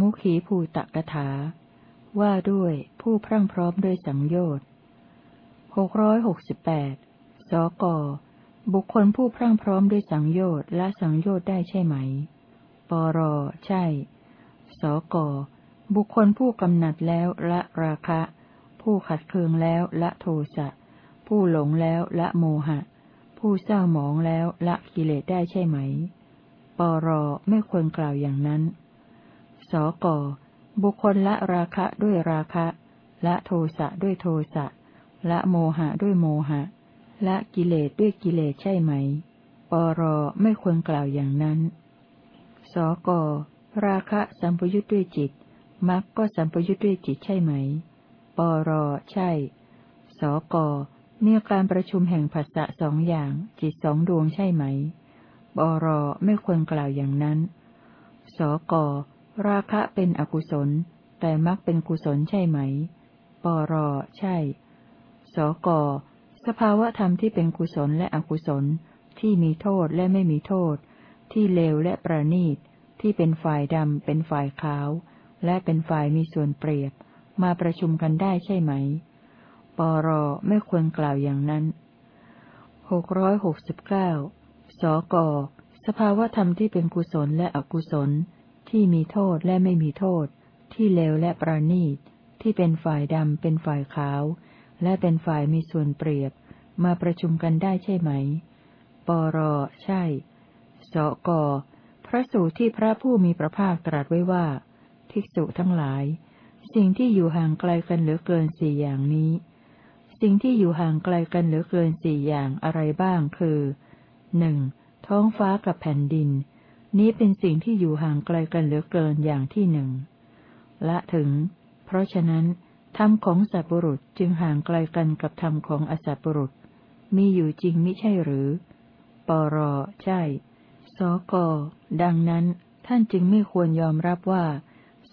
มุขีภูตกถา ว่าด้วยผู้พรั่งพร้อมด้วยสังโยชน์หกร้อยหกสิบแปดสก บุคคลผู้พรั่งพร้อมด้วยสังโยชน์ละสังโยชน์ได้ใช่ไหม ปร ใช่ สก บุคคลผู้กำหนัดแล้วละราคะ ผู้ขัดเคืองแล้วละโทสะ ผู้หลงแล้วละโมหะ ผู้เศร้าหมองแล้วละกิเลสได้ใช่ไหม ปร ไม่ควรกล่าวอย่างนั้น สก บุคคลละราคะด้วยราคะ ละโทสะด้วยโทสะ ละโมหะด้วยโมหะ ละกิเลสด้วยกิเลสใช่ไหม ปรไม่ควรกล่าวอย่างนั้น สก ราคะสัมปยุทธ์ด้วยจิตมรรคก็สัมปยุทธ์ด้วยจิตใช่ไหม ปรใช่ สกมีการประชุมแห่งภาษะสองอย่าง จิตสองดวงใช่ไหม ปรไม่ควรกล่าวอย่างนั้น สก ราคะเป็นอกุศล แต่มรรคเป็นกุศลใช่ไหม ปรใช่ สก สภาวะธรรมที่เป็นกุศลและอกุศล ที่มีโทษและไม่มีโทษ ที่เลวและประณีต ที่เป็นฝ่ายดำ เป็นฝ่ายขาว และเป็นฝ่ายมีส่วนเปรียบ มาประชุมกันได้ใช่ไหม ปรไม่ควรกล่าวอย่างนั้นหกร้อยหกสิบเก้าสก สภาวะธรรมที่เป็นกุศลและอกุศล ที่มีโทษและไม่มีโทษ ที่เลวและประณีต ที่เป็นฝ่ายดำเป็นฝ่ายขาว และเป็นฝ่ายมีส่วนเปรียบ มาประชุมกันได้ใช่ไหม ปรใช่ สก พระสูตรที่พระผู้มีพระภาคตรัสไว้ว่า ภิกษุทั้งหลาย สิ่งที่อยู่ห่างไกลกันเหลือเกินสี่อย่างนี้ สิ่งที่อยู่ห่างไกลกันเหลือเกินสี่อย่างอะไรบ้างคือหนึ่งท้องฟ้ากับแผ่นดิน นี้เป็นสิ่งที่อยู่ห่างไกลกันเหลือเกินอย่างที่หนึ่งละถึง เพราะฉะนั้นธรรมของสัตบุรุษจึงห่างไกลกันกับธรรมของอสัตบุรุษ มีอยู่จริงไม่ใช่หรือ ปรใช่ สก ดังนั้น ท่านจึงไม่ควรยอมรับว่า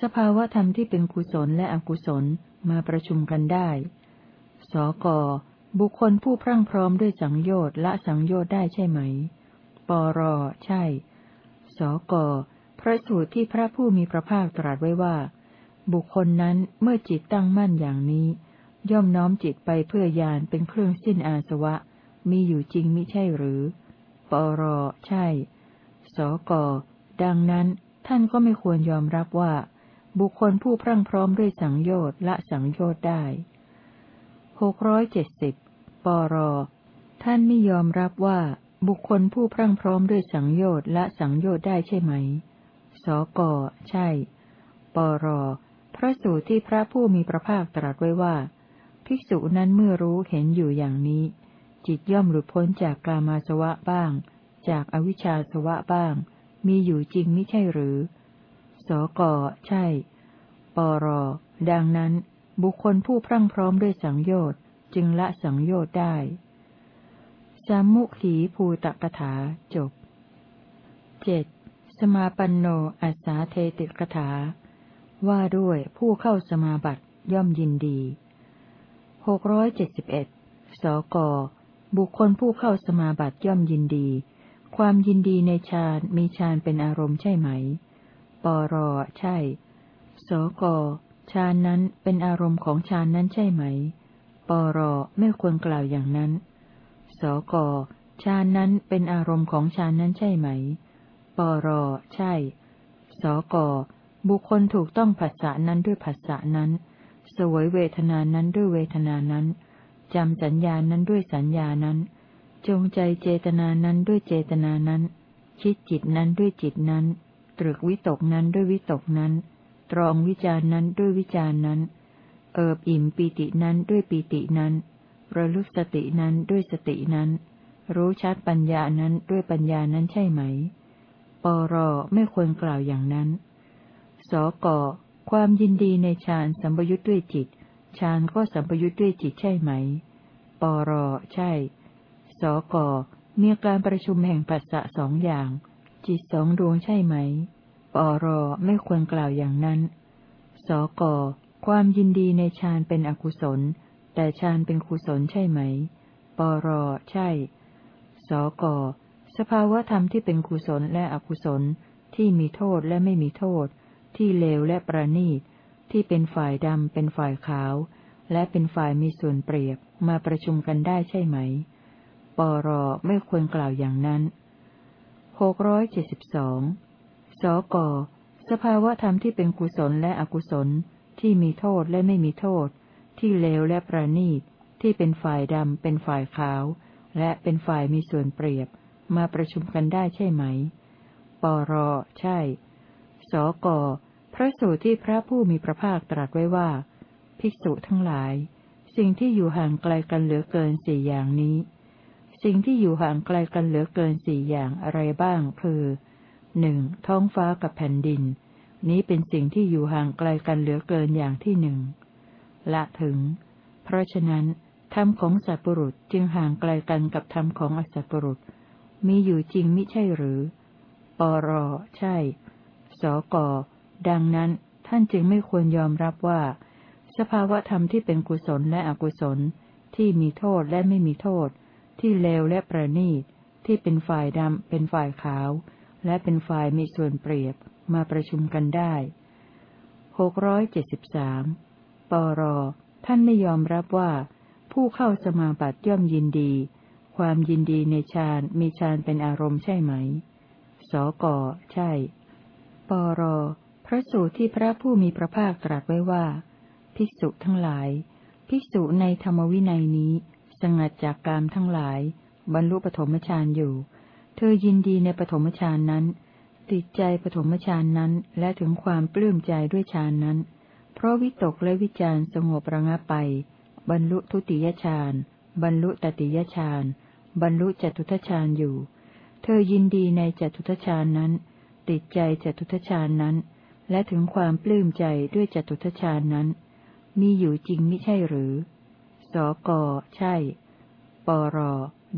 สภาวะธรรมที่เป็นกุศลและอกุศลมาประชุมกันได้ สก บุคคลผู้พรั่งพร้อมด้วยสังโยชน์ละสังโยชน์ได้ใช่ไหม ปรใช่ สก พระสูตรที่พระผู้มีพระภาคตรัสไว้ว่า บุคคลนั้นเมื่อจิตตั้งมั่นอย่างนี้ ย่อมน้อมจิตไปเพื่อยานเป็นเครื่องสิ้นอาสวะ มีอยู่จริงมิใช่หรือ ปรใช่ สก ดังนั้นท่านก็ไม่ควรยอมรับว่า บุคคลผู้พรั่งพร้อมด้วยสังโยชน์ละสังโยชน์ได้หกร้อยเจ็ดสิบปรท่านไม่ยอมรับว่า บุคคลผู้พรั่งพร้อมด้วยสังโยชน์ละสังโยชน์ได้ใช่ไหม สก ใช่ ปร พระสูตรที่พระผู้มีพระภาคตรัสไว้ว่า ภิกษุนั้นเมื่อรู้เห็นอยู่อย่างนี้ จิตย่อมหลุดพ้นจากกามาสวะบ้าง จากอวิชชาสวะบ้าง มีอยู่จริงไม่ใช่หรือ สก ใช่ ปร ดังนั้น บุคคลผู้พรั่งพร้อมด้วยสังโยชน์จึงละสังโยชน์ได้ สามุขีภูตกถาจบเจ็ดสมาปันโนอัสสาเทติกถา ว่าด้วยผู้เข้าสมาบัติย่อมยินดีหกร้อยเจ็ดสิบเอ็ดสก บุคคลผู้เข้าสมาบัติย่อมยินดี ความยินดีในฌานมีฌานเป็นอารมณ์ใช่ไหม ปรใช่ สก ฌานนั้นเป็นอารมณ์ของฌานนั้นใช่ไหม ปรไม่ควรกล่าวอย่างนั้น สกฌานนั้นเป็นอารมณ์ของฌานนั้นใช่ไหม ปรใช่ สกบุคคลถูกต้องผัสสะนั้นด้วยผัสสะนั้น สวยเวทนานั้นด้วยเวทนานั้น จำสัญญานั้นด้วยสัญญานั้น จงใจเจตนานั้นด้วยเจตนานั้น คิดจิตนั้นด้วยจิตนั้น ตรึกวิตกนั้นด้วยวิตกนั้น ตรองวิจารนั้นด้วยวิจารนั้น เอิบอิ่มปีตินั้นด้วยปีตินั้น ระลึกสตินั้นด้วยสตินั้น รู้ชัดปัญญานั้นด้วยปัญญานั้นใช่ไหม ปรไม่ควรกล่าวอย่างนั้น สกความยินดีในฌานสัมปยุทธ์ด้วยจิตฌานก็สัมปยุทธ์ด้วยจิตใช่ไหม ปรใช่ สกมีการประชุมแห่งปัสสะสองอย่าง จิตสองดวงใช่ไหม ปรไม่ควรกล่าวอย่างนั้น สกความยินดีในฌานเป็นอกุศล แต่ฌานเป็นกุศลใช่ไหม ปรใช่ สก สภาวะธรรมที่เป็นกุศลและอกุศล ที่มีโทษและไม่มีโทษ ที่เลวและประณีต ที่เป็นฝ่ายดำเป็นฝ่ายขาว และเป็นฝ่ายมีส่วนเปรียบมาประชุมกันได้ใช่ไหม ปรไม่ควรกล่าวอย่างนั้นหกร้อยเจ็ดสิบสองสก สภาวะธรรมที่เป็นกุศลและอกุศล ที่มีโทษและไม่มีโทษ ที่เลวและประณีต ที่เป็นฝ่ายดำ เป็นฝ่ายขาว และเป็นฝ่ายมีส่วนเปรียบ มาประชุมกันได้ใช่ไหม ปร ใช่ สก พระสูตรที่พระผู้มีพระภาคตรัสไว้ว่า ภิกษุทั้งหลาย สิ่งที่อยู่ห่างไกลกันเหลือเกินสี่อย่างนี้ สิ่งที่อยู่ห่างไกลกันเหลือเกินสี่อย่างอะไรบ้าง คือหนึ่งท้องฟ้ากับแผ่นดิน นี้เป็นสิ่งที่อยู่ห่างไกลกันเหลือเกินอย่างที่หนึ่ง ละถึง เพราะฉะนั้นธรรมของสัตว์ปรุษจึงห่างไกลกันกับธรรมของอสัตว์ปรุษ มีอยู่จริงมิใช่หรือ ปรใช่ สก ดังนั้นท่านจึงไม่ควรยอมรับว่า สภาวะธรรมที่เป็นกุศลและอกุศล ที่มีโทษและไม่มีโทษ ที่เลวและประณีต ที่เป็นฝ่ายดำเป็นฝ่ายขาว และเป็นฝ่ายมีส่วนเปรียบมาประชุมกันได้หกร้อยเจ็ดสิบสาม ปร ท่านไม่ยอมรับว่า ผู้เข้าสมาบัติย่อมยินดี ความยินดีในฌานมีฌานเป็นอารมณ์ใช่ไหม สก ใช่ ปร พระสูตรที่พระผู้มีพระภาคตรัสไว้ว่า ภิกษุทั้งหลาย ภิกษุในธรรมวินัยนี้ สงัดจากกามทั้งหลาย บรรลุปฐมฌานอยู่ เธอยินดีในปฐมฌานนั้น ติดใจปฐมฌานนั้นและถึงความปลื้มใจด้วยฌานนั้น ราะวิตกและวิจารสงบระงับไป บรรลุทุติยฌานบรรลุตติยฌานบรรลุจตุทชฌานอยู่ เธอยินดีในจตุทชฌานนั้น ติดใจจตุทชฌานนั้น และถึงความปลื้มใจด้วยจตุทชฌานนั้น มีอยู่จริงไม่ใช่หรือ สก ใช่ ปร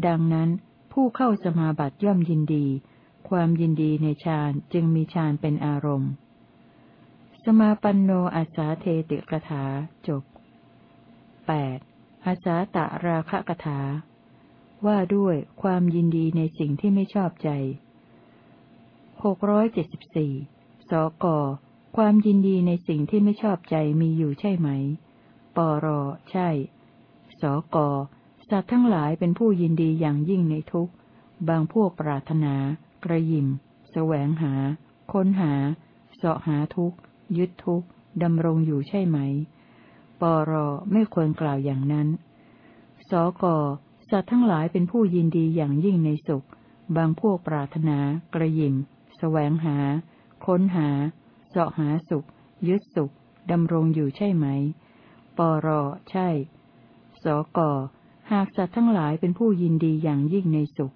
ดังนั้น ผู้เข้าสมาบัติย่อมยินดี ความยินดีในฌานจึงมีฌานเป็นอารมณ์ สมาปันโนอาสาเทติกถาจบ 8. อาสาตะราคะกถา ว่าด้วยความยินดีในสิ่งที่ไม่ชอบใจหกร้อยเจ็ดสิบสี่สก ความยินดีในสิ่งที่ไม่ชอบใจมีอยู่ใช่ไหม ปร ใช่ สก สัตว์ทั้งหลายเป็นผู้ยินดีอย่างยิ่งในทุกบางพวกปรารถนา กระยิมแสวงหา ค้นหา เสาะหาทุกข์ ยึดทุกข์ดำรงอยู่ใช่ไหม ปรไม่ควรกล่าวอย่างนั้น สกสัตว์ทั้งหลายเป็นผู้ยินดีอย่างยิ่งในสุข บางพวกปรารถนา กระยิมแสวงหา ค้นหาเสาะหาสุข ยึดสุข ดำรงอยู่ใช่ไหม ปรใช่ สกหากสัตว์ทั้งหลายเป็นผู้ยินดีอย่างยิ่งในสุข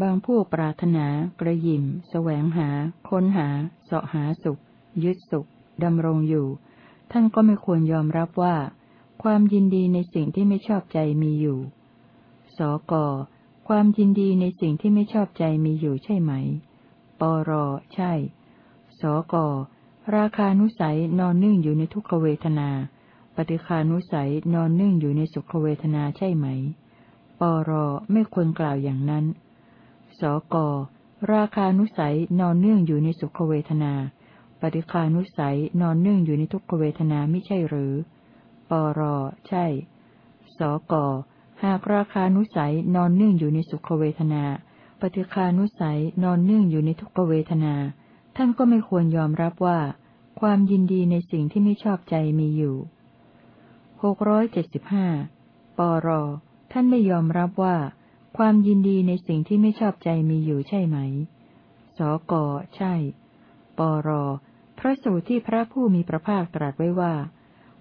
บางผู้ปรารถนา กระยิมแสวงหา ค้นหาเสาะหาสุข ยึดสุข ดำรงอยู่ ท่านก็ไม่ควรยอมรับว่า ความยินดีในสิ่งที่ไม่ชอบใจมีอยู่ สก ความยินดีในสิ่งที่ไม่ชอบใจมีอยู่ใช่ไหม ปร ใช่ สก ราคานุสัยนอนนึ่งอยู่ในทุกขเวทนา ปฏิคานุสัยนอนนึ่งอยู่ในสุขเวทนาใช่ไหม ปร ไม่ควรกล่าวอย่างนั้น สก ราคานุสัยนอนเนื่องอยู่ในสุขเวทนา ปฏิคานุสัยนอนเนื่องอยู่ในทุกขเวทนาไม่ใช่หรือ ปร ใช่ สก หากราคานุสัยนอนเนื่องอยู่ในสุขเวทนา ปฏิคานุสัยนอนเนื่องอยู่ในทุกขเวทนา ท่านก็ไม่ควรยอมรับว่า ความยินดีในสิ่งที่ไม่ชอบใจมีอยู่หกร้อยเจ็ดสิบห้าปร ท่านไม่ยอมรับว่า ความยินดีในสิ่งที่ไม่ชอบใจมีอยู่ใช่ไหม สก ใช่ ปร พระสูตรที่พระผู้มีพระภาคตรัสไว้ว่า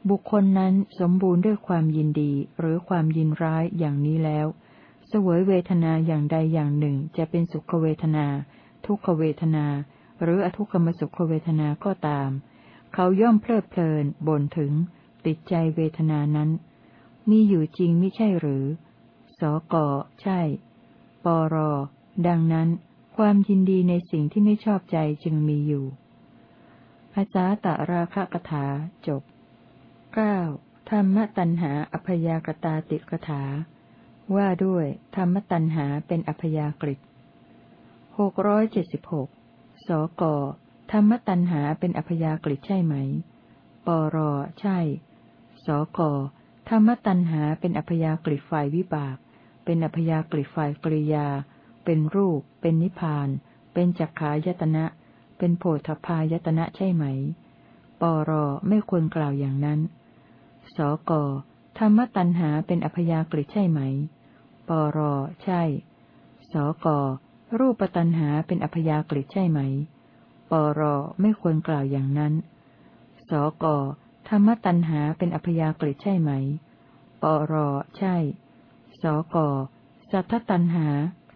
บุคคลนั้นสมบูรณ์ด้วยความยินดีหรือความยินร้ายอย่างนี้แล้ว เสวยเวทนาอย่างใดอย่างหนึ่งจะเป็นสุขเวทนา ทุกขเวทนา หรืออทุกขมสุขเวทนาก็ตาม เขาย่อมเพลิดเพลินบ่นถึง ติดใจเวทนานั้น มีอยู่จริงไม่ใช่หรือ สกใช่ ปรดังนั้น ความยินดีในสิ่งที่ไม่ชอบใจจึงมีอยู่ อาจาตะราคะกถาจบเก้าธรรมตัณหาอพยากตาติกถา ว่าด้วยธรรมตัณหาเป็นอพยากฤิหกร้อยเจ็ดสิบหกสกธรรมตัณหาเป็นอพยากฤิใช่ไหม ปรใช่ สกธรรมตัณหาเป็นอพยากฤิฝ่ายวิบาก เป็นอพยากฤิฝ่ายกริยา เป็นรูป เป็นนิพพาน เป็นจักขายตนะ เป็นโพธพายตนะใช่ไหม ปรไม่ควรกล่าวอย่างนั้น สกธรรมตัณหาเป็นอัพยากฤิใช่ไหม ปรใช่ สกรูปตัณหาเป็นอัพยากฤิใช่ไหม ปรไม่ควรกล่าวอย่างนั้น สกธรรมตัณหาเป็นอัพยากฤิใช่ไหม ปรใช่ สกสัทธตัณหา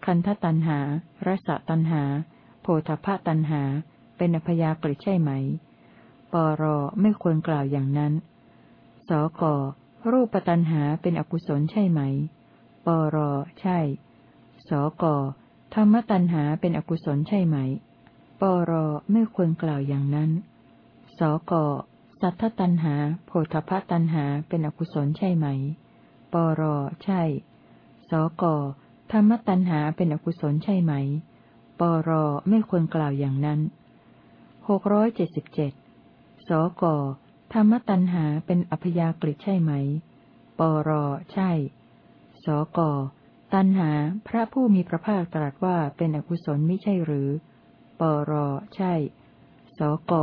คันธตัณหา รสตัณหา โพธพตัณหา เป็นอพยากฤิใช่ไหม ปรไม่ควรกล่าวอย่างนั้น สกรูปตัณหาเป็นอกุศลใช่ไหม ปรใช่ สกธรรมตัณหาเป็นอกุศลใช่ไหม ปรไม่ควรกล่าวอย่างนั้น สกสัทธตัณหาโพธพตัณหาเป็นอกุศลใช่ไหม ปรใช่ สกธรรมตัณหาเป็นอกุศลใช่ไหม ปรไม่ควรกล่าวอย่างนั้นหกร้อยเจ็ดสิบเจ็ดสกธรรมตัณหาเป็นอัพยากฤิใช่ไหม ปรใช่ สกตัณหาพระผู้มีพระภาคตรัสว่าเป็นอกุศลไม่ใช่หรือ ปรใช่ สก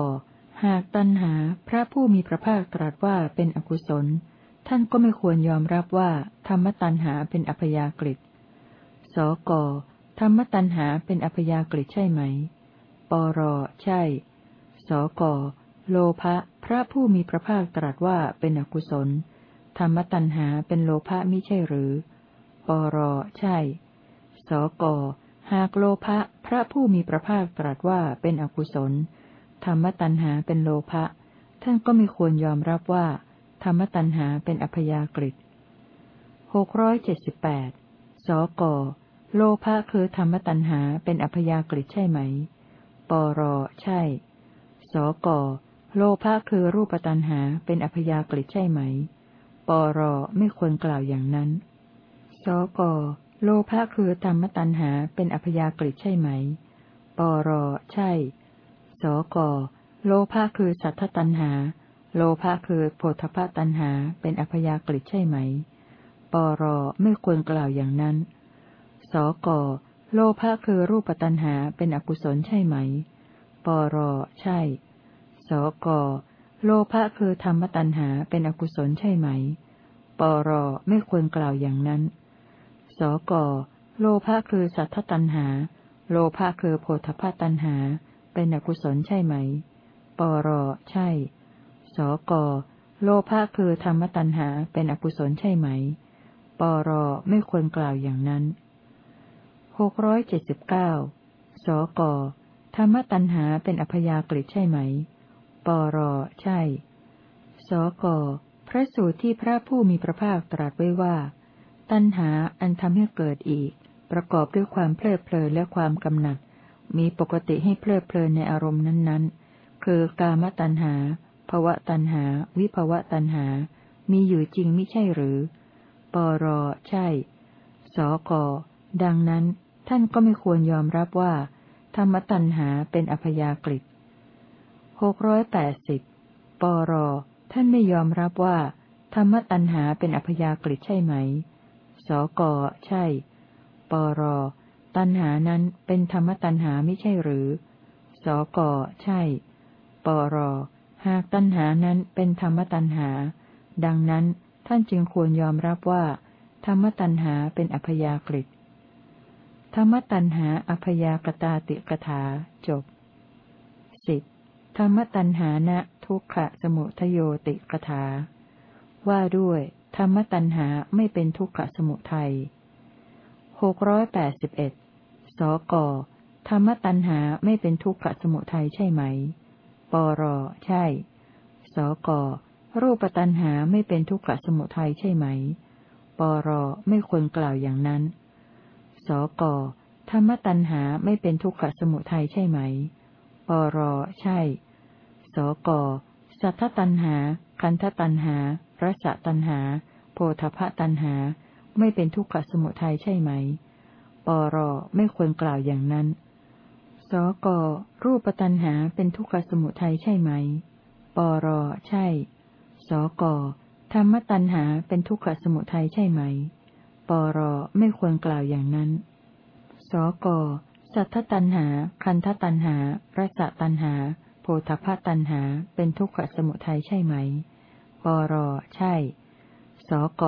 หากตัณหาพระผู้มีพระภาคตรัสว่าเป็นอกุศล ท่านก็ไม่ควรยอมรับว่า ธรรมตัณหาเป็นอัพยากฤิสก ธรรมตัณหาเป็นอัพยากฤิใช่ไหม ปรใช่ สกโลภะพระผู้มีพระภาคตรัสว่าเป็นอกุศล ธรรมตัณหาเป็นโลภะมิใช่หรือ ปรใช่ สกหากโลภะพระผู้มีพระภาคตรัสว่าเป็นอกุศล ธรรมตัณหาเป็นโลภะท่านก็ไม่ควรยอมรับว่า ธรรมตัณหาเป็นอัพยากฤิหกร้อยเจ็ดสิบแปดสก โลภะคือธรรมตัณหาเป็นอัพยากฤิใช่ไหม ปรใช่ สกโลภะคือรูปตัณหาเป็นอัพยากฤิใช่ไหม ปรไม่ควรกล่าวอย่างนั้น สกโลภะคือธรรมตัณหาเป็นอัพยากฤิใช่ไหม ปรใช่ สกโลภะคือสัทธตัณหา โลภะคือโพธพตัณหาเป็นอัพยากฤิใช่ไหม ปรไม่ควรกล่าวอย่างนั้น ก โลภะคือรูปตัณหาเป็นอกุศลใช่ไหม ปร ใช่ สก โลภะคือธรรมตัณหาเป็นอกุศลใช่ไหม ปร ไม่ควรกล่าวอย่างนั้น สก โลภะคือสัทธตัณหา โลภะคือโพธพตัณหา เป็นอกุศลใช่ไหม ปร ใช่ สก โลภะคือธรรมตัณหาเป็นอกุศลใช่ไหม ปร ไม่ควรกล่าวอย่างนั้น หกร้อยเจ็ดสิบเก้าสกธรรมตัณหาเป็นอัพยากฤิใช่ไหม ปรใช่ สกพระสูตรที่พระผู้มีพระภาคตรัสไว้ว่า ตัณหาอันทำให้เกิดอีก ประกอบด้วยความเพลิดเพลินและความกำหนัด มีปกติให้เพลิดเพลินในอารมณ์นั้นๆ คือกามตัณหาภวะตัณหา วิภวะตัณหา มีอยู่จริงไม่ใช่หรือ ปรใช่ สกดังนั้น ท่านก็ไม่ควรยอมรับว่า ธรรมตัณหาเป็นอพยากฤิหกร้อยแปดสิบปรท่านไม่ยอมรับว่า ธรรมตัณหาเป็นอัพยากฤิใช่ไหม สกใช่ ปรตัณหานั้นเป็นธรรมตัณหาไม่ใช่หรือ สกใช่ ปรหากตัณหานั้นเป็นธรรมตัณหา ดังนั้นท่านจึงควรยอมรับว่า ธรรมตัณหาเป็นอัพยากฤิต ธรรมตัณหาอพยากตาติกถาจบสิบธรรมตัณหาณทุกขะสมุทโยติกถา ว่าด้วย ธรรมตัณหาไม่เป็นทุกขะสมุทัยหกร้อยแปดสิบเอ็ดสกธรรมตัณหาไม่เป็นทุกขะสมุทัยใช่ไหม ปร ใช่ สก รูปตัณหาไม่เป็นทุกขะสมุทัยใช่ไหม ปร ไม่ควรกล่าวอย่างนั้น สกธรรมตัณหาไม่เป็นทุกขสมุทัยใช่ไหม ปรใช่ สกสัทธตันหา คันธตันหา รสตันหา โพธพตันหา ไม่เป็นทุกขสมุทัยใช่ไหม ปรไม่ควรกล่าวอย่างนั้นสสกรูปตัณหาเป็นทุกขสมุทัยใช่ไหม ปรใช่ สกธรรมตัณหาเป็นทุกขสมุทัยใช่ไหม ปรไม่ควรกล่าวอย่างนั้น สกสัทธตัณหา คันธตัณหา รสตัณหา โพธพตัณหา เป็นทุกขสมุทัยใช่ไหม ปรใช่ สก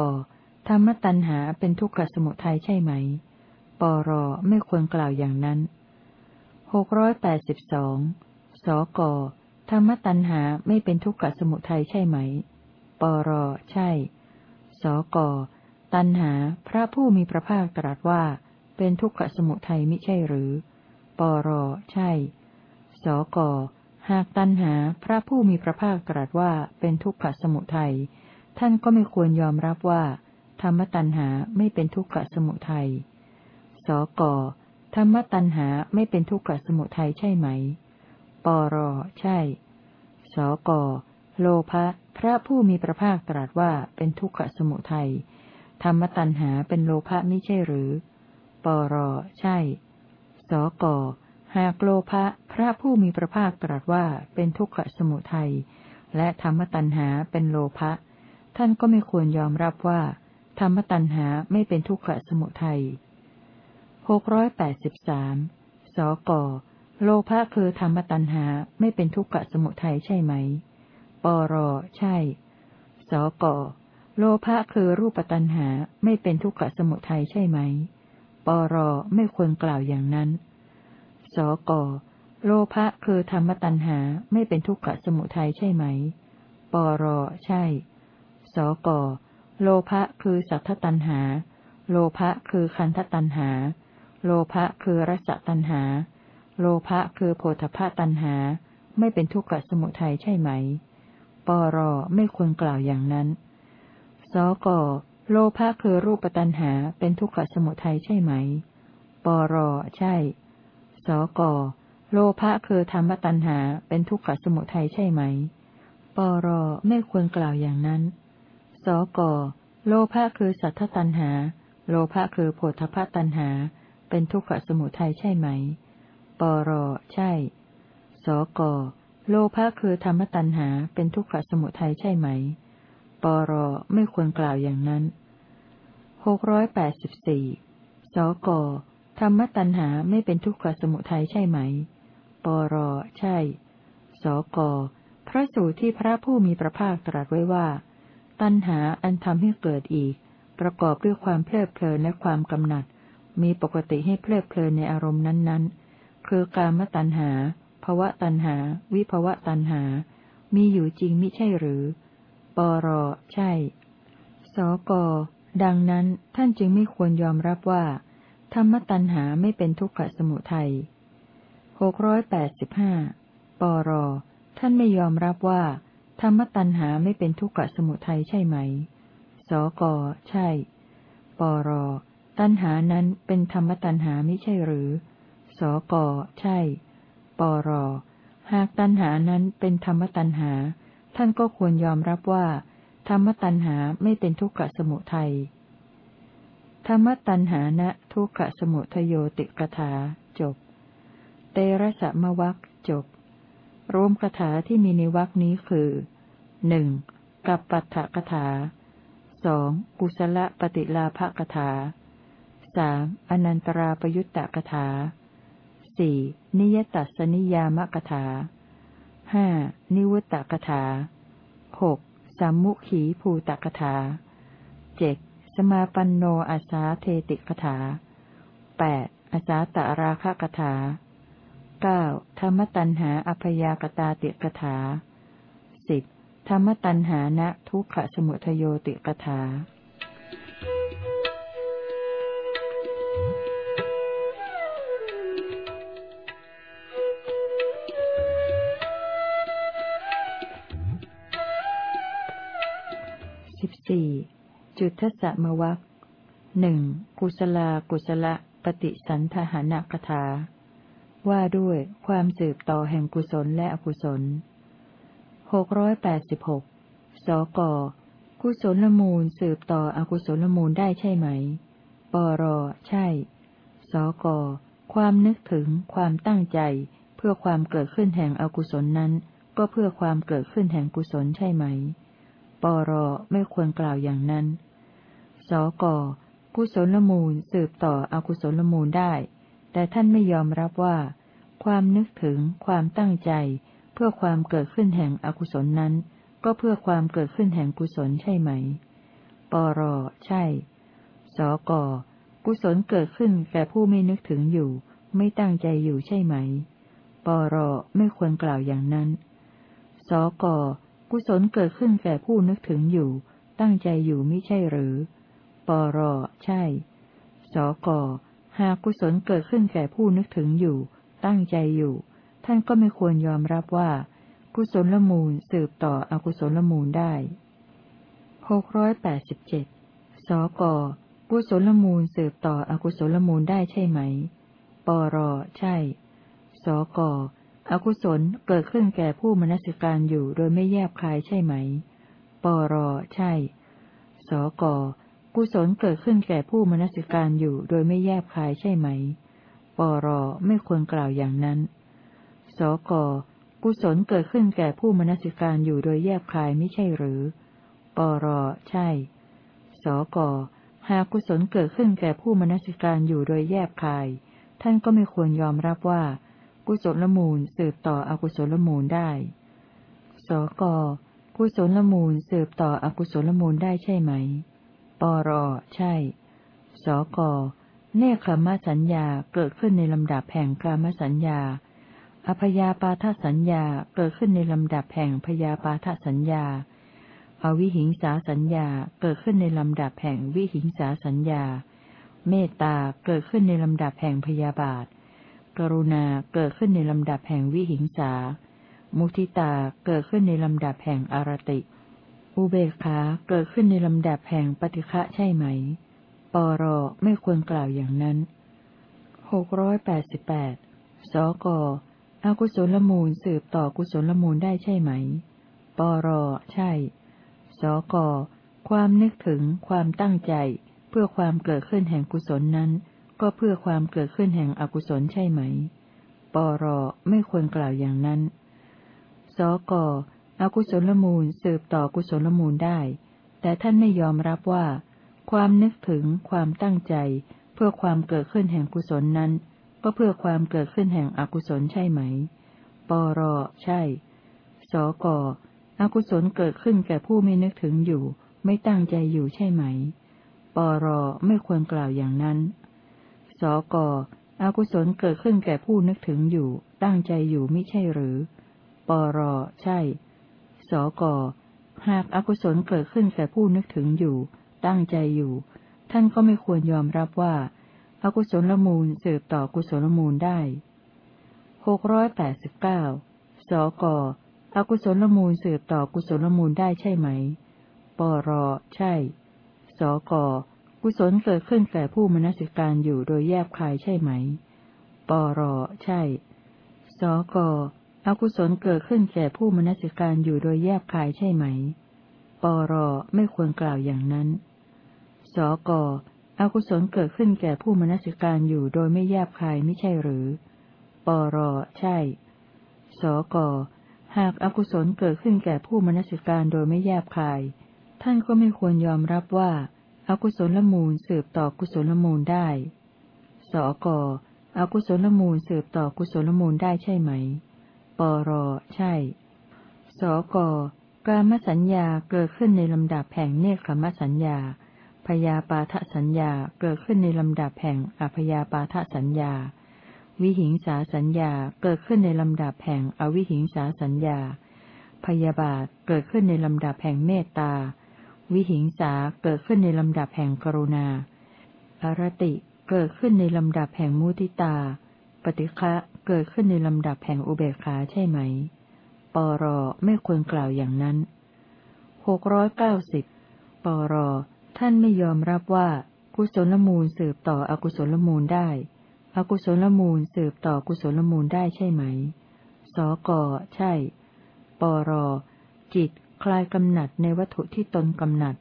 ธรรมตัณหาเป็นทุกขสมุทัยใช่ไหม ปรไม่ควรกล่าวอย่างนั้นหกร้อยแปดสิบสองสกธรรมตัณหาไม่เป็นทุกขสมุทัยใช่ไหม ปรใช่ สก ตัณหา พระผู้มีพระภาคตรัสว่า เป็นทุกขสมุทัยม่ใช่หรือ ปรใช่ สก หากตัณหา พระผู้มีพระภาคตรัสว่าเป็นทุกขสมุทัย ท่านก็ไม่ควรยอมรับว่า ธรรมตัณหาไม่เป็นทุกขสมุทัย สก ธรรมตัณหาไม่เป็นทุกขสมุทัยใช่ไหม ปรใช่ สก โลภะ พระผู้มีพระภาคตรัสว่าเป็นทุกขสมุทัย ธรรมตัณหาเป็นโลภะไม่ใช่หรือ ปรใช่ สกหากโลภะพระผู้มีพระภาคตรัสว่าเป็นทุกขสมุทัยและธรรมตัณหาเป็นโลภะท่านก็ไม่ควรยอมรับว่า ธรรมตัณหาไม่เป็นทุกขสมุทัยหกร้อยแปดสิบสามสกโลภะคือธรรมตัณหาไม่เป็นทุกขสมุทัยใช่ไหม ปรใช่ สก โลภะคือรูปตัณหาไม่เป็นทุกขสมุทัยใช่ไหม ปรไม่ควรกล่าวอย่างนั้น สกโลภะคือธรรมตัณหาไม่เป็นทุกขสมุทัยใช่ไหม ปรใช่ สกโลภะคือสัทธตัณหา โลภะคือคันธตัณหา โลภะคือรสตัณหา โลภะคือโพธพตัณหา ไม่เป็นทุกขสมุทัยใช่ไหม ปรไม่ควรกล่าวอย่างนั้น สกโลภะคือรูปตัณหาเป็นทุกขสมุทัยใช่ไหม ปรใช่ สกโลภะคือธรรมตัณหาเป็นทุกขสมุทัยใช่ไหม ปรไม่ควรกล่าวอย่างนั้น สกโลภะคือสัทธตัณหา โลภะคือโพธพตัณหา เป็นทุกขสมุทัยใช่ไหม ปรใช่ สกโลภะคือธรรมตัณหาเป็นทุกขสมุทัยใช่ไหม ปรไม่ควรกล่าวอย่างนั้นหกร้อยแปดสิบสี่สกธรรมตัณหาไม่เป็นทุกขสมุทัยใช่ไหม ปรใช่ สกพระสูตรที่พระผู้มีพระภาคตรัสไว้ว่า ตัณหาอันทำให้เกิดอีก ประกอบด้วยความเพลิดเพลินและความกำหนัด มีปกติให้เพลิดเพลินในอารมณ์นั้นๆ คือกามตัณหาภวะตัณหา วิภวะตัณหา มีอยู่จริงมิใช่หรือ ปร ใช่ สก ดังนั้นท่านจึงไม่ควรยอมรับว่า ธรรมตัณหาไม่เป็นทุกขสมุทัยหกร้อยแปดสิบห้าปร ท่านไม่ยอมรับว่า ธรรมตัณหาไม่เป็นทุกขสมุทัยใช่ไหม สก ใช่ ปร ตัณหานั้นเป็นธรรมตัณหาไม่ใช่หรือ สก ใช่ ปร หากตัณหานั้นเป็นธรรมตัณหา ท่านก็ควรยอมรับว่า ธรรมตัณหาไม่เป็นทุกขสมุทัย ธรรมตัณหาณทุกขสมุทโยติกถาจบ เตระสมวักจบ รวมคาถาที่มีในวักนี้คือหนึ่งกับปัฏฐกถาสองกุศลปฏิลาภกถาสามอนันตราปยุตตะกถาสี่นิยตัสนิยามกถา ห้านิวตตะกถาหกสัมมุขีภูตกถาเจ็ดสมาปันโนอาสาเทติกถาแปดอาสาตราคะกถาเก้าธรรมตันหาอภยากตาติกถาสิบธรรมตันหาณทุกขสมุทโยติกถา สี่จุดทศมวัคหนึ่งกุศลากุศลปฏิสันทหานกถา ว่าด้วยความสืบต่อแห่งกุศลและอกุศลหกร้อยแปดสิบหกสกกุศลมูลสืบต่ออกุศลมูลได้ใช่ไหม ปรใช่ สกความนึกถึงความตั้งใจ เพื่อความเกิดขึ้นแห่งอกุศลนั้น ก็เพื่อความเกิดขึ้นแห่งกุศลใช่ไหม ปรไม่ควรกล่าวอย่างนั้น สกกุศลมูลสืบต่ออกุศลมูลได้ แต่ท่านไม่ยอมรับว่า ความนึกถึงความตั้งใจ เพื่อความเกิดขึ้นแห่งอกุศลนั้น ก็เพื่อความเกิดขึ้นแห่งกุศลใช่ไหม ปรใช่ สกกุศลเกิดขึ้นแก่ผู้ไม่นึกถึงอยู่ ไม่ตั้งใจอยู่ใช่ไหม ปรไม่ควรกล่าวอย่างนั้น สก กุศลเกิดขึ้นแก่ผู้นึกถึงอยู่ ตั้งใจอยู่ไม่ใช่หรือ ปรใช่ สกหากกุศลเกิดขึ้นแก่ผู้นึกถึงอยู่ ตั้งใจอยู่ ท่านก็ไม่ควรยอมรับว่า กุศลละมูลสืบต่ออกุศลละมูลได้หกร้อยแปดสิบเจ็ดสกกุศลมูลสืบต่ออกุศลมูลได้ใช่ไหม ปรใช่ สก อกุศลเกิดขึ้นแก่ผู้มนสิการอยู่โดยไม่แยบคายใช่ไหม ปรใช่ สกกุศลเกิดขึ้นแก่ผู้มนสิการอยู่โดยไม่แยบคายใช่ไหม ปรไม่ควรกล่าวอย่างนั้น สกกุศลเกิดขึ้นแก่ผู้มนสิการอยู่โดยแยบคายไม่ใช่หรือ ปรใช่ สกหากกุศลเกิดขึ้นแก่ผู้มนสิการอยู่โดยแยบคาย ท่านก็ไม่ควรยอมรับว่า กุศลมูลสืบต่ออกุศลมูลได้ สก กุศลมูลสืบต่ออกุศลมูลได้ใช่ไหม ปร ใช่ สก เนคขมสัญญาเกิดขึ้นในลำดับแห่งกามสัญญา อพยาปาทสัญญาเกิดขึ้นในลำดับแห่งพยาปาทสัญญา อวิหิงสาสัญญาเกิดขึ้นในลำดับแห่งวิหิงสาสัญญา เมตตาเกิดขึ้นในลำดับแห่งพยาบาท กรุณาเกิดขึ้นในลำดับแห่งวิหิงสา มุทิตาเกิดขึ้นในลำดับแห่งอารติ อุเบกขาเกิดขึ้นในลำดับแห่งปฏิฆะใช่ไหม ปรไม่ควรกล่าวอย่างนั้นหกร้อยแปดสิบแปดสกอกุศลมูลสืบต่อกุศลมูลได้ใช่ไหม ปรใช่ สกความนึกถึงความตั้งใจ เพื่อความเกิดขึ้นแห่งกุศลนั้น ก็เพื่อความเกิดขึ้นแห่งอกุศลใช่ไหม ปรไม่ควรกล่าวอย่างนั้น สกอกุศลมูลสืบต่อกุศลมูลได้ แต่ท่านไม่ยอมรับว่า ความนึกถึงความตั้งใจ เพื่อความเกิดขึ้นแห่งกุศลนั้น ก็เพื่อความเกิดขึ้นแห่งอกุศลใช่ไหม ปรใช่ สกอกุศลเกิดขึ้นแก่ผู้ไม่นึกถึงอยู่ ไม่ตั้งใจอยู่ใช่ไหม ปรไม่ควรกล่าวอย่างนั้น สกอากุศลเกิดขึ้นแก่ผู้นึกถึงอยู่ ตั้งใจอยู่ไม่ใช่หรือ ปรใช่ สกหากอากุศลเกิดขึ้นแก่ผู้นึกถึงอยู่ ตั้งใจอยู่ ท่านก็ไม่ควรยอมรับว่าอากุศลละมูลสืบต่อกุศลมูลได้หกร้อยแปดสิบเก้าสกอากุศลมูลสืบต่อกุศลมูลได้ใช่ไหม ปรใช่ สก กุศลเกิดขึ้นแก่ผู้มนสิการอยู่โดยแยบคายใช่ไหม ปรใช่ สกอกุศลเกิดขึ้นแก่ผู้มนสิการอยู่โดยแยบคายใช่ไหม ปรไม่ควรกล่าวอย่างนั้น สกอกุศลเกิดขึ้นแก่ผู้มนสิการอยู่โดยไม่แยบคายไม่ใช่หรือ ปรใช่ สกหากอากุศลเกิดขึ้นแก่ผู้มนสิการโดยไม่แยบคาย ท่านก็ไม่ควรยอมรับว่า อากุศลละมูลสืบต่อกุศลละมูลได้ สกอกุศลละมูลสืบต่อกุศลละมูลได้ใช่ไหม ปร ใช่ สกการมสัญญาเกิดขึ้นในลำดับแห่งเนคขมสัญญา พยาปาทสัญญาเกิดขึ้นในลำดับแห่งอพยาปาทสัญญา วิหิงสาสัญญาเกิดขึ้นในลำดับแห่งอวิหิงสาสัญญา พยาบาทเกิดขึ้นในลำดับแห่งเมตตา วิหิงสาเกิดขึ้นในลำดับแห่งกรุณา อารติเกิดขึ้นในลำดับแห่งมุติตา ปฏิฆะเกิดขึ้นในลำดับแห่งอุเบกขาใช่ไหม ปรไม่ควรกล่าวอย่างนั้นหกร้อยเก้าสิบปรท่านไม่ยอมรับว่ากุศลมูลสืบต่ออกุศลมูลได้ อกุศลมูลสืบต่อกุศลมูลได้ใช่ไหม สก ใช่ ปร จิต คลายกำหนัดในวัตถุที่ตนกำหนัด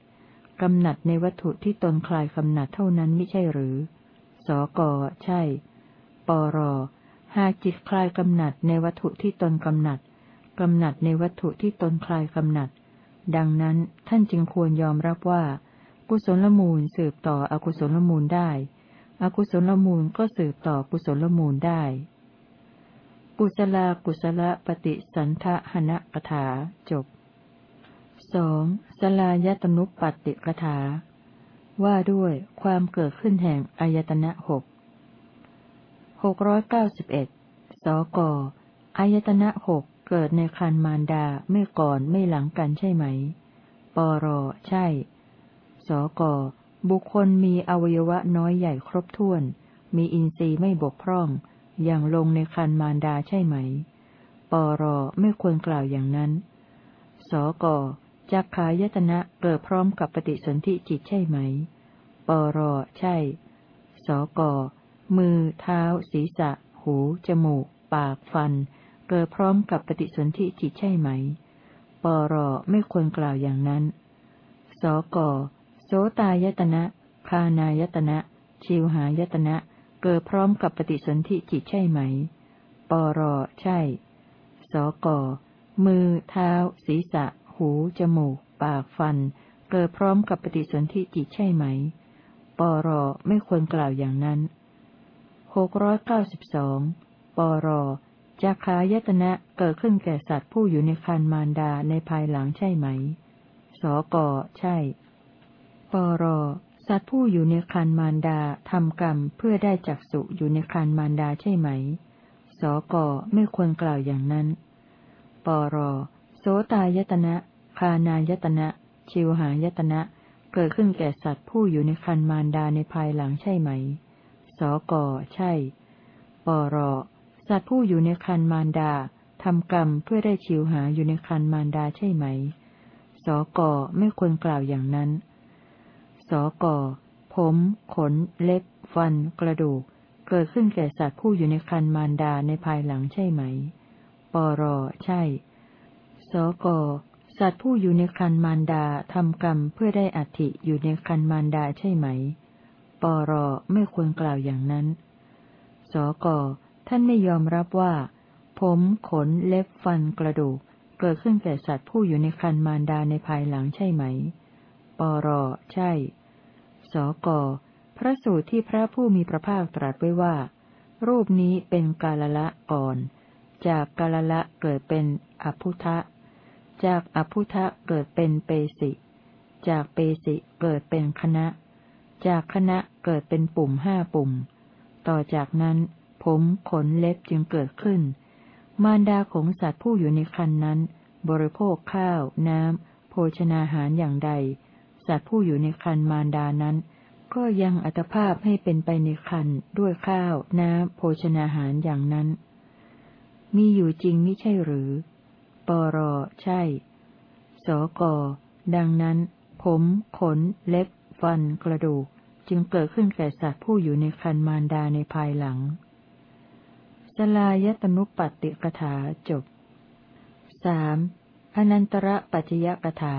กำหนัดในวัตถุที่ตนคลายกำหนัดเท่านั้นไม่ใช่หรือ สก ใช่ ปร หากจิตคลายกำหนัดในวัตถุที่ตนกำหนัด กำหนัดในวัตถุที่ตนคลายกำหนัด ดังนั้นท่านจึงควรยอมรับว่า กุศลมูลสืบต่ออกุศลมูลได้ อกุศลมูลก็สืบต่อกุศลมูลได้ กุศลากุศลปฏิสันทหณกถาจบ สองสลายตนุปปติกถา ว่าด้วยความเกิดขึ้นแห่งอายตนะหกหกร้อยเก้าสิบเอ็ดสกอายตนะหกเกิดในคันมารดาไม่ก่อนไม่หลังกันใช่ไหม ปรใช่ สกบุคคลมีอวัยวะน้อยใหญ่ครบถ้วน มีอินทรีย์ไม่บกพร่อง อย่างลงในคันมารดาใช่ไหม ปรไม่ควรกล่าวอย่างนั้น สก จักขายตนะเกิดพร้อมกับปฏิสนธิจิตใช่ไหม ปรใช่ สก มือ เท้า ศีรษะ หู จมูก ปาก ฟัน เกิดพร้อมกับปฏิสนธิจิตใช่ไหม ปรไม่ควรกล่าวอย่างนั้น สก โสตายตนะ คานายตนะ ชิวหายตนะ เกิดพร้อมกับปฏิสนธิจิตใช่ไหม ปรใช่ สก มือ เท้า ศีรษะ หู จมูก ปาก ฟัน เกิดพร้อมกับปฏิสนธิจิตใช่ไหม ปรไม่ควรกล่าวอย่างนั้นหกร้อยเก้าสิบสองปรจาขายตนะเกิดขึ้นแก่สัตว์ผู้อยู่ในคันมารดาในภายหลังใช่ไหม สก ใช่ ปร สัตว์ผู้อยู่ในคันมารดาทำกรรมเพื่อได้จักสุอยู่ในคันมารดาใช่ไหม สก ไม่ควรกล่าวอย่างนั้น ปร สตายตนะ คานายตนะ ชิวหายตนะ เกิดขึ้นแก่สัตว์ผู้อยู่ในคันมารดาในภายหลังใช่ไหม สก ใช่ ปร สัตว์ผู้อยู่ในคันมารดาทำกรรมเพื่อได้ชิวหาอยู่ในคันมารดาใช่ไหม สก ไม่ควรกล่าวอย่างนั้น สก ผม ขน เล็บ ฟัน กระดูก เกิดขึ้นแก่สัตว์ผู้อยู่ในคันมารดาในภายหลังใช่ไหม ปร ใช่ สก สัตว์ผู้อยู่ในคันมารดาทำกรรมเพื่อได้อัติอยู่ในคันมารดาใช่ไหม ปรไม่ควรกล่าวอย่างนั้น สก ท่านไม่ยอมรับว่า ผมขนเล็บฟันกระดูก เกิดขึ้นแก่สัตว์ผู้อยู่ในคันมารดาในภายหลังใช่ไหม ปรใช่ สก พระสูตรที่พระผู้มีพระภาคตรัสไว้ว่า รูปนี้เป็นกาลละก่อน จากกาลละเกิดเป็นอภุทะ จากอภุทะเกิดเป็นเปสิ จากเปสิเกิดเป็นคณะ จากคณะเกิดเป็นปุ่มห้าปุ่ม ต่อจากนั้นผมขนเล็บจึงเกิดขึ้น มารดาของสัตว์ผู้อยู่ในคันนั้น บริโภคข้าว น้ำ โภชนาหารอย่างใด สัตว์ผู้อยู่ในคันมารดานั้น ก็ยังอัตภาพให้เป็นไปในคันด้วยข้าว น้ำ โภชนาหารอย่างนั้น มีอยู่จริงไม่ใช่หรือ ปร ใช่ สก ดังนั้น ผม ขน เล็บ ฟัน กระดูก จึงเกิดขึ้นแก่สัตว์ผู้อยู่ในคันมารดาในภายหลัง สลายตนุปัตติกถาจบสามอนันตระปัจจยกถา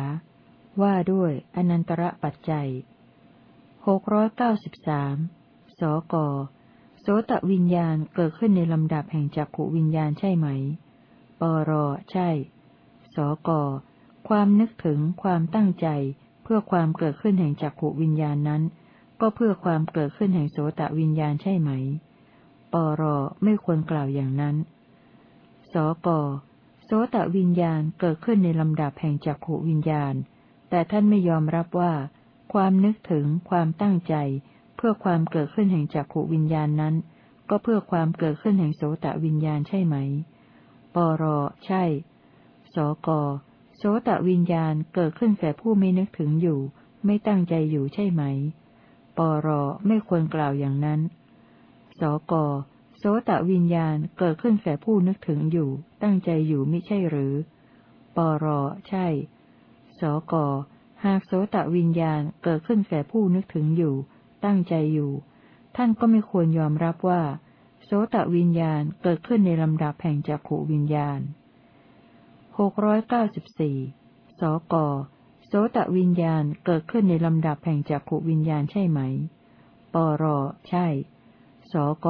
ว่าด้วยอนันตระปัจจัยหกร้อยเก้าสิบสามสกโสตวิญญาณเกิดขึ้นในลำดับแห่งจักขวิญญาณใช่ไหม ปรใช่ สก ความนึกถึงความตั้งใจ เพื่อความเกิดขึ้นแห่งจักขวิญญาณนั้น ก็เพื่อความเกิดขึ้นแห่งโสตวิญญาณใช่ไหม ปรไม่ควรกล่าวอย่างนั้น สก โสตวิญญาณเกิดขึ้นในลำดับแห่งจักขวิญญาณ แต่ท่านไม่ยอมรับว่า ความนึกถึงความตั้งใจ เพื่อความเกิดขึ้นแห่งจักขวิญญาณนั้น ก็เพื่อความเกิดขึ้นแห่งโสตวิญญาณใช่ไหม ปร ใช่ สก โสตวิญญาณเกิดขึ้นแก่ผู้ไม่นึกถึงอยู่ ไม่ตั้งใจอยู่ใช่ไหม ปร ไม่ควรกล่าวอย่างนั้น สก โสตวิญญาณเกิดขึ้นแก่ผู้นึกถึงอยู่ ตั้งใจอยู่ไม่ใช่หรือ ปร ใช่ สก หากโสตวิญญาณเกิดขึ้นแก่ผู้นึกถึงอยู่ ตั้งใจอยู่ ท่านก็ไม่ควรยอมรับว่า โสตวิญญาณเกิดขึ้นในลำดับแห่งจักขวิญญาณหกร้อยเก้าสิบสี่สก โสตวิญญาณเกิดขึ้นในลำดับแห่งจักขวิญญาณใช่ไหม ปร ใช่ สก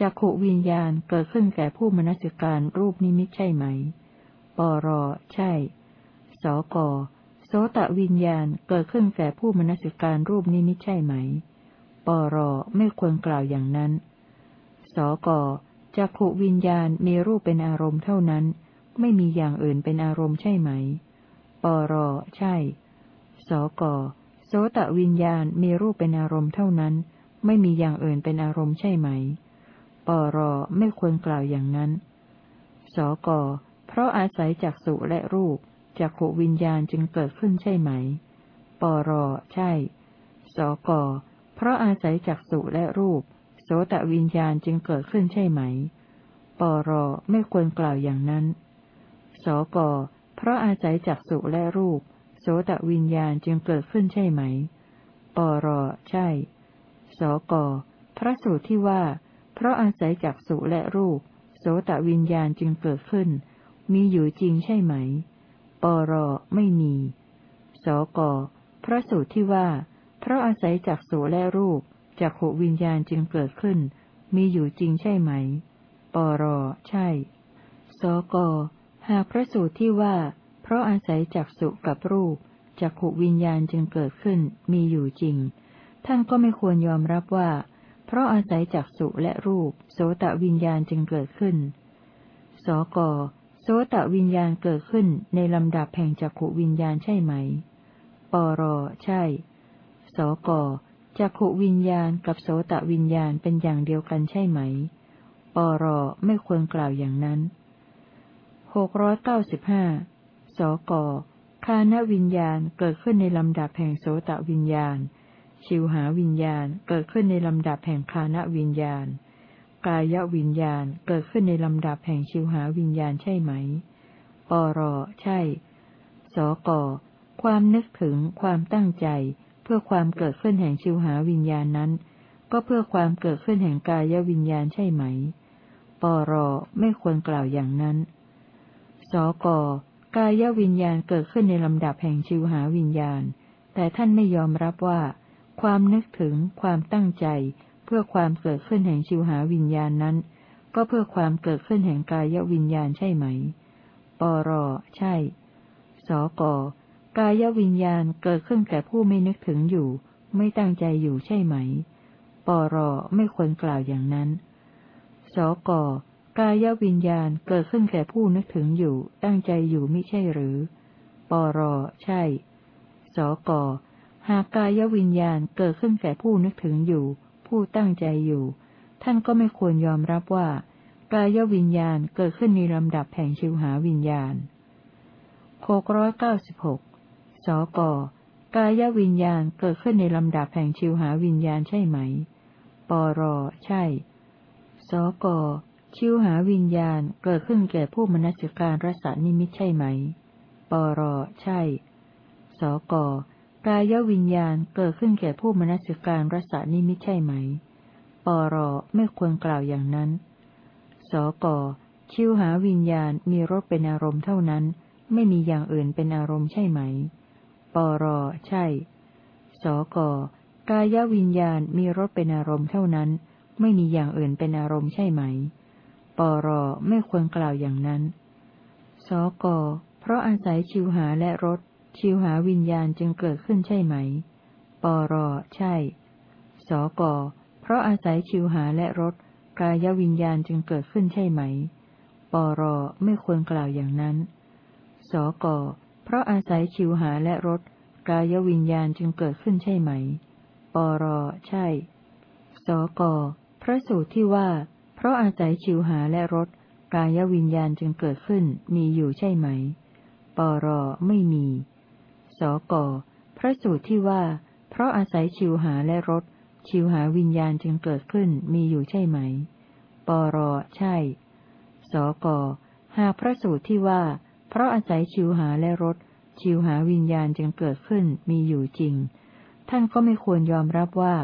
จักขวิญญาณเกิดขึ้นแก่ผู้มนสิการรูปนิมิตใช่ไหม ปร ใช่ สก โสตวิญญาณเกิดขึ้นแก่ผู้มนสิการรูปนิมิตใช่ไหม ปร ไม่ควรกล่าวอย่างนั้น สกจักขวิญญาณมีรูปเป็นอารมณ์เท่านั้น ไม่มีอย่างอื่นเป็นอารมณ์ใช่ไหม ปรใช่ สกโสตวิญญาณมีรูปเป็นอารมณ์เท่านั้น ไม่มีอย่างอื่นเป็นอารมณ์ใช่ไหม ปรไม่ควรกล่าวอย่างนั้น สกเพราะอาศัยจักสุและรูปจักขวิญญาณจึงเกิดขึ้นใช่ไหม ปรใช่ สกเพราะอาศัยจักสุและรูป ตวิญญาณจึงเกิดขึ้นใช่ไหม ปรไม่ควรกล่าวอย่างนั้น สกเพราะอาศัยจักสุและรูป โสตวิญญาณจึงเกิดขึ้นใช่ไหม ปรใช่ สกพระสูตรที่ว่า เพราะอาศัยจักสุและรูป โสตวิญญาณจึงเกิดขึ้น มีอยู่จริงใช่ไหม ปรไม่มี สกพระสูตรที่ว่า เพราะอาศัยจักสุและรูป จักขวิญญาณจึงเกิดขึ้น มีอยู่จริงใช่ไหม ปร ใช่ สก หากพระสูตรที่ว่า เพราะอาศัยจักสุกับรูปจักขวิญญาณจึงเกิดขึ้น มีอยู่จริง ท่านก็ไม่ควรยอมรับว่า เพราะอาศัยจักสุและรูป โสตวิญญาณจึงเกิดขึ้น สก โสตวิญญาณเกิดขึ้นในลำดับแห่งจักขวิญญาณใช่ไหม ปร ใช่ สก จักขวิญญาณกับโสตวิญญาณเป็นอย่างเดียวกันใช่ไหม ปรไม่ควรกล่าวอย่างนั้นหกร้อยเก้าสิบห้าสกคานวิญญาณเกิดขึ้นในลำดับแห่งโสตวิญญาณ ชิวหาวิญญาณเกิดขึ้นในลำดับแห่งคานวิญญาณ กายวิญญาณเกิดขึ้นในลำดับแห่งชิวหาวิญญาณใช่ไหม ปรใช่ สกความนึกถึงความตั้งใจ พื่อความเกิดขึ้นแห่งชิวหาวิญญาณนั้น ก็เพื่อความเกิดขึ้นแห่งกายวิญญาณใช่ไหม ปรไม่ควรกล่าวอย่างนั้น สกกายวิญญาณเกิดขึ้นในลำดับแห่งชิวหาวิญญาณ แต่ท่านไม่ยอมรับว่า ความนึกถึงความตั้งใจ เพื่อความเกิดขึ้นแห่งชิวหาวิญญาณนั้น ก็เพื่อความเกิดขึ้นแห่งกายวิญญาณใช่ไหม ปรใช่ สก กายวิญญาณเกิดขึ้นแก่ผู้ไม่นึกถึงอยู่ ไม่ตั้งใจอยู่ใช่ไหม ปรไม่ควรกล่าวอย่างนั้น สกกายวิญญาณเกิดขึ้นแก่ผู้นึกถึงอยู่ ตั้งใจอยู่ไม่ใช่หรือ ปรใช่ สกหากกายวิญญาณเกิดขึ้นแก่ผู้นึกถึงอยู่ ผู้ตั้งใจอยู่ ท่านก็ไม่ควรยอมรับว่า กายวิญญาณเกิดขึ้นในลำดับแห่งชิวหาวิญญาณหกร้อยเก้าสิบหก สก กายวิญญาณเกิดขึ้นในลำดับแห่งชิวหาวิญญาณใช่ไหม ปร ใช่ สก ชิวหาวิญญาณเกิดขึ้นแก่ผู้มนสิการรสนิมิตใช่ไหม ปร ใช่ สก กายวิญญาณเกิดขึ้นแก่ผู้มนสิการรสนิมิตใช่ไหม ปร ไม่ควรกล่าวอย่างนั้น สก ชิวหาวิญญาณมีรสเป็นอารมณ์เท่านั้นไม่มีอย่างอื่นเป็นอารมณ์ใช่ไหม ปร ใช่ สก กายวิญญาณมีรสเป็นอารมณ์เท่านั้น ไม่มีอย่างอื่นเป็นอารมณ์ใช่ไหม ปร ไม่ควรกล่าวอย่างนั้น สก เพราะอาศัยชิวหาและรส ชิวหาวิญญาณจึงเกิดขึ้นใช่ไหม ปร ใช่ สก เพราะอาศัยชิวหาและรส กายวิญญาณจึงเกิดขึ้นใช่ไหม ปร ไม่ควรกล่าวอย่างนั้น สก ราะอาศัยชิวหาและรสกายวิญญาณจึงเกิดขึ้นใช่ไหม ปรใช่ สกพระสูตรที่ว่า เพราะอาศัยชิวหาและรสกายวิญญาณจึงเกิดขึ้นมีอยู่ใช่ไหม ปรไม่มี สกพระสูตรที่ว่า เพราะอาศัยชิวหาและรสชิวหาวิญญาณจึงเกิดขึ้นมีอยู่ใช่ไหม ปรใช่ สกหากพระสูตรที่ว่า เพราะอาศัยชิวหาและรสชิวหาวิญญาณจึงเกิดขึ้นมีอยู่จริง ท่านก็ไม่ควรยอมรับว่า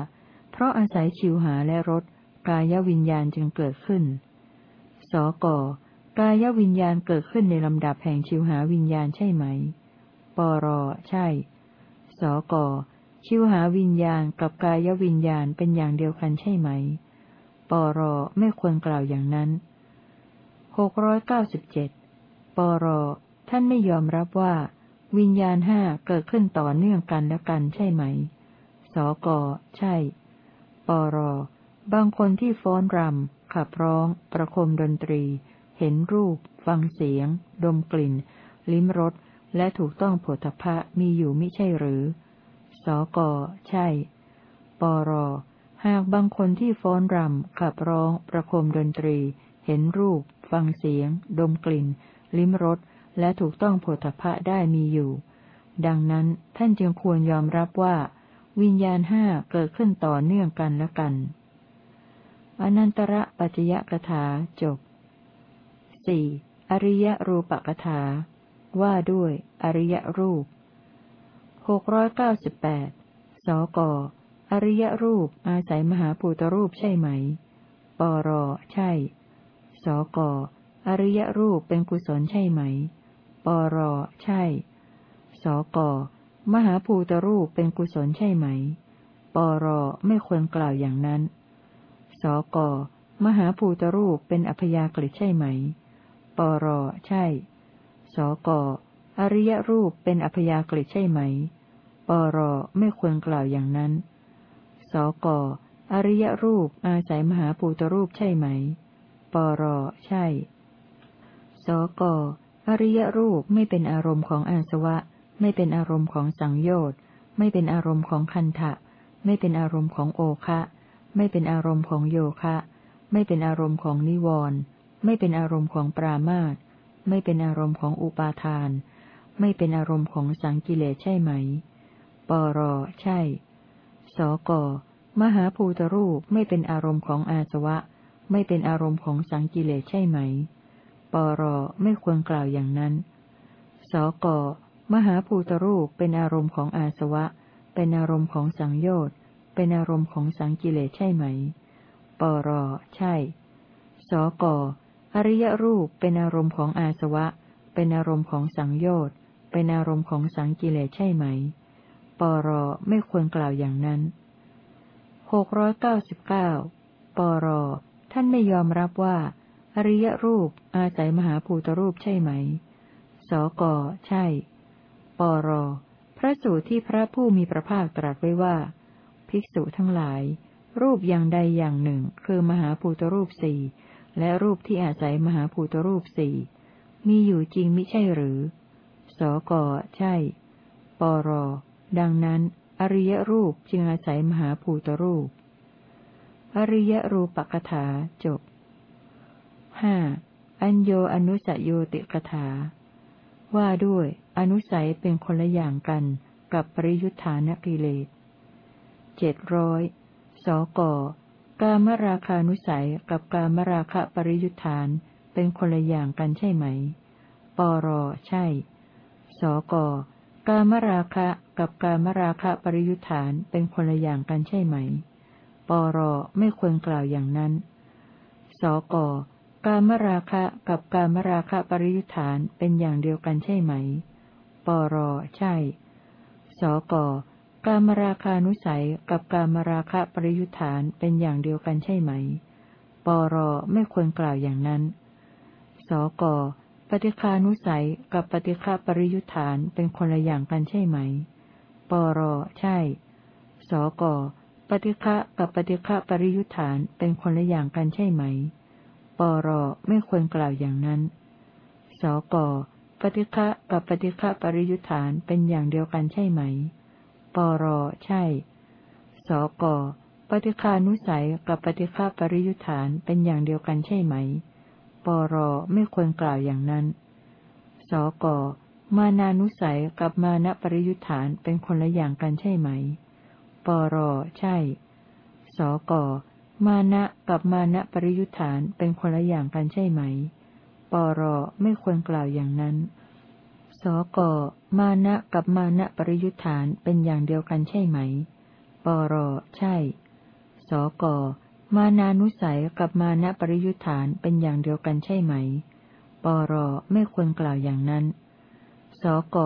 เพราะอาศัยชิวหาและรสกายวิญญาณจึงเกิดขึ้น สกกายวิญญาณเกิดขึ้นในลำดับแห่งชิวหาวิญญาณใช่ไหม ปรใช่ สกชิวหาวิญญาณกับกายวิญญาณเป็นอย่างเดียวกันใช่ไหมปปรไม่ควรกล่าวอย่างนั้นหกร้อยเก้าสิบเจ็ด ปร ท่านไม่ยอมรับว่า วิญญาณห้าเกิดขึ้นต่อเนื่องกันและกันใช่ไหม สก ใช่ ปร บางคนที่ฟ้อนรำ ขับร้อง ประคมดนตรี เห็นรูป ฟังเสียง ดมกลิ่น ลิ้มรส และถูกต้องผลทพะมีอยู่ไมิใช่หรือ สก ใช่ ปร หากบางคนที่ฟ้อนรำ ขับร้อง ประคมดนตรี เห็นรูป ฟังเสียง ดมกลิ่น ลิ้มรสและถูกต้องผลทพะได้มีอยู่ ดังนั้นท่านจึงควรยอมรับว่า วิญญาณห้าเกิดขึ้นต่อเนื่องกันและกัน อนันตระปัจจยกถาจบสี่อริยรูปกถา ว่าด้วย อริยรูปหกร้อยเก้าสิบแปดสกอริยรูปอาศัยมหาภูตรูปใช่ไหม ปร ใช่ สก อริยรูปเป็นกุศลใช่ไหม ปรใช่ สกมหาภูตรูปเป็นกุศลใช่ไหม ปรไม่ควรกล่าวอย่างนั้น สกมหาภูตรูปเป็นอัพยากฤิใช่ไหม ปรใช่ สกอริยรูปเป็นอัพยากฤิใช่ไหม ปรไม่ควรกล่าวอย่างนั้น สกอริยรูปอาศัยมหาภูตรูปใช่ไหม ปรใช่ สก อริยรูปไม่เป็นอารมณ์ของอาสวะ ไม่เป็นอารมณ์ของสังโยชน์ ไม่เป็นอารมณ์ของคันทะไม่เป็นอารมณ์ของโอคะ ไม่เป็นอารมณ์ของโยคะ ไม่เป็นอารมณ์ของนิวรณ์ไม่เป็นอารมณ์ของปรามาตไม่เป็นอารมณ์ของอุปาทาน ไม่เป็นอารมณ์ของสังกิเลใช่ไหม ปรใช่ สก มหาภูตรูปไม่เป็นอารมณ์ของอาสวะ ไม่เป็นอารมณ์ของสังกิเลใช่ไหม ปรไม่ควรกล่าวอย่างนั้น สกมหาภูตรูปเป็นอารมณ์ของอาสวะ เป็นอารมณ์ของสังโยชน์ เป็นอารมณ์ของสังกิเลสใช่ไหม ปรใช่ สกอริยรูปเป็นอารมณ์ของอาสวะ เป็นอารมณ์ของสังโยชน์ เป็นอารมณ์ของสังกิเลสใช่ไหม ปรไม่ควรกล่าวอย่างนั้นหกร้อยเก้าสิบเก้าปรท่านไม่ยอมรับว่า อริยรูป อาศัยมหาภูตรูปใช่ไหม สก ใช่ ปร พระสูตรที่พระผู้มีพระภาคตรัสไว้ว่า ภิกษุทั้งหลาย รูปอย่างใดอย่างหนึ่ง คือมหาภูตรูปสี่ และรูปที่อาศัยมหาภูตรูปสี่ มีอยู่จริงมิใช่หรือ สก ใช่ ปร ดังนั้น อริยรูปจึงอาศัยมหาภูตรูป อริยรูปกถาจบ ห้าอัญโยอนุสโยติกถา ว่าด้วย อนุสัยเป็นคนละอย่างกันกับปริยุทธานกิเลสเจ็ดร้อยสกกามราคานุสัยกับกามราคะปริยุทธานเป็นคนละอย่างกันใช่ไหม ปรใช่ สกกามราคะกับกามราคะปริยุทธานเป็นคนละอย่างกันใช่ไหม ปรไม่ควรกล่าวอย่างนั้น สก การมราคะกับการมราคะปริยุทธานเป็นอย่างเดียวกันใช่ไหม ปรใช่ สกการมราคานุสัยกับการมราคะปริยุทธานเป็นอย่างเดียวกันใช่ไหม ปรไม่ควรกล่าวอย่างนั้น สกปฏิคานุสัยกับปฏิฆาปริยุทธานเป็นคนละอย่างกันใช่ไหม ปรใช่ สกปฏิฆะกับปฏิฆาปริยุทธานเป็นคนละอย่างกันใช่ไหม ปรไม่ควรกล่าวอย่างนั้น สกปฏิฆะกับปฏิฆาปริยุทธานเป็นอย่างเดียวกันใช่ไหม ปรใช่ สกปฏิคานุสัยกับปฏิฆาปริยุทธานเป็นอย่างเดียวกันใช่ไหม ปรไม่ควรกล่าวอย่างนั้น สกมานานุสัยกับมานะปริยุทธานเป็นคนละอย่างกันใช่ไหม ปรใช่ สก มานะกับมานะปริยุทธานเป็นคนละอย่างกันใช่ไหม ปรไม่ควรกล่าวอย่างนั้น สกมานะกับมานะปริยุทธานเป็นอย่างเดียวกันใช่ไหม ปรใช่ สกมานานุสัยกับมานะปริยุทธานเป็นอย่างเดียวกันใช่ไหม ปรไม่ควรกล่าวอย่างนั้น สก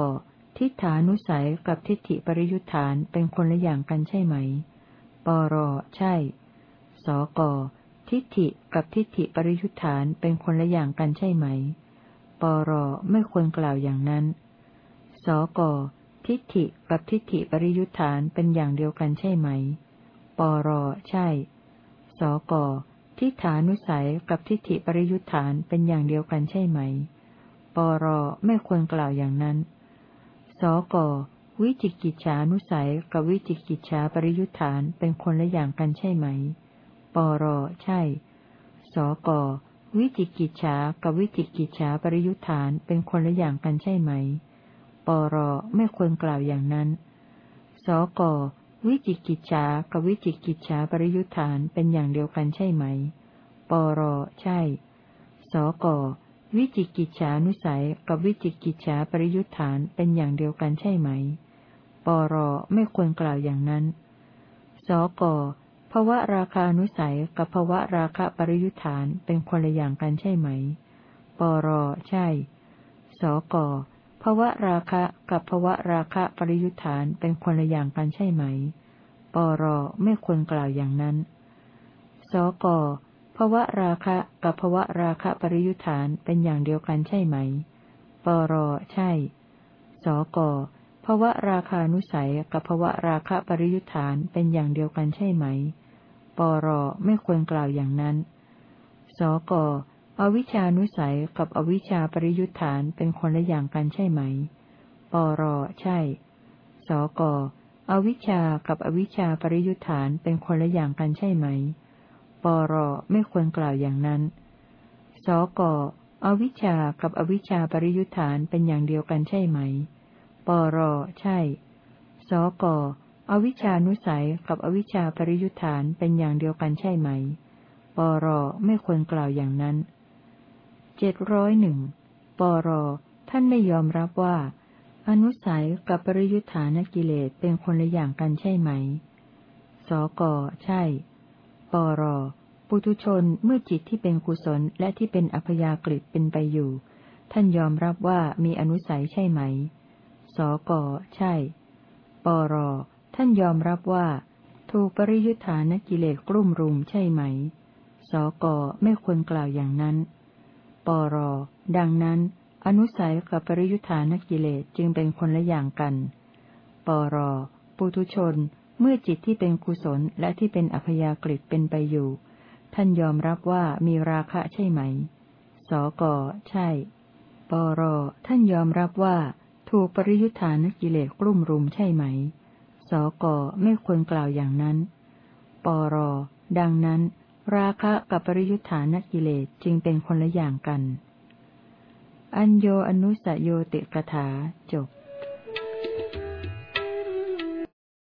ทิฏฐานุสัยกับทิฏฐิปริยุทธานเป็นคนละอย่างกันใช่ไหม ปรใช่ สก ทิฏฐิกับทิฏฐิปริยุทธานเป็นคนละอย่างกันใช่ไหม ปรไม่ควรกล่าวอย่างนั้น สก ทิฏฐิกับทิฏฐิปริยุทธานเป็นอย่างเดียวกันใช่ไหม ปรใช่ สก ทิฏฐานุสัยกับทิฏฐิปริยุทธานเป็นอย่างเดียวกันใช่ไหม ปรไม่ควรกล่าวอย่างนั้น สกวิจิกิจฉานุสัยกับวิจิกิจฉาปริยุทธานเป็นคนละอย่างกันใช่ไหม ปรใช่ สก วิจิกิจฉากับวิจิกิจฉาปริยุทธานเป็นคนละอย่างกันใช่ไหม ปรไม่ควรกล่าวอย่างนั้น สก วิจิกิจฉากับวิจิกิจฉาปริยุทธานเป็นอย่างเดียวกันใช่ไหม ปรใช่ สก วิจิกิจฉานุสัยกับวิจิกิจฉาปริยุทธานเป็นอย่างเดียวกันใช่ไหม ปรไม่ควรกล่าวอย่างนั้น สก ภวะราคานุสัยกับภวะราคะปริยุทธานเป็นคนละอย่างกันใช่ไหม ปรใช่ สกภวะราคะกับภวะราคะปริยุทธานเป็นคนละอย่างกันใช่ไหม ปรไม่ควรกล่าวอย่างนั้น สกภวะราคะกับภวะราคะปริยุทธานเป็นอย่างเดียวกันใช่ไหม ปรใช่ สกภวะราคานุสัยกับภวะราคะปริยุทธานเป็นอย่างเดียวกันใช่ไหม ปรไม่ควรกล่าวอย่างนั้น สกอวิชานุสัยกับอวิชาปริยุทธานเป็นคนละอย่างกันใช่ไหม ปรใช่ สกอวิชากับอวิชาปริยุทธานเป็นคนละอย่างกันใช่ไหม ปรไม่ควรกล่าวอย่างนั้น สกอวิชากับอวิชาปริยุทธานเป็นอย่างเดียวกันใช่ไหม ปรใช่ สก อวิชานุสัยกับอวิชาปริยุทธานเป็นอย่างเดียวกันใช่ไหม ปรไม่ควรกล่าวอย่างนั้น เจ็ดร้อยหนึ่ง ปรท่านไม่ยอมรับว่า อนุสัยกับปริยุทธานกิเลสเป็นคนละอย่างกันใช่ไหม สก ใช่ ปร ปุถุชนเมื่อจิตที่เป็นกุศลและที่เป็นอัพยากฤิเป็นไปอยู่ ท่านยอมรับว่ามีอนุสัยใช่ไหม สก ใช่ ปร ท่านยอมรับว่า ถูกปริยุทธานกิเลสกลุ่มรุมใช่ไหม สกไม่ควรกล่าวอย่างนั้น ปร ดังนั้น อนุสัยกับปริยุทธานกิเลสจึงเป็นคนละอย่างกัน ปร ปุถุชน เมื่อจิตที่เป็นกุศลและที่เป็นอัพยากฤิเป็นไปอยู่ ท่านยอมรับว่ามีราคะใช่ไหม สก ใช่ ปร ท่านยอมรับว่าถูกปริยุทธานกิเลสกลุ่มรุมใช่ไหม สกไม่ควรกล่าวอย่างนั้น ปร ดังนั้น ราคะกับปริยุทธานกิเลสจึงเป็นคนละอย่างกัน อัญโยอนุสโยติกถาจบ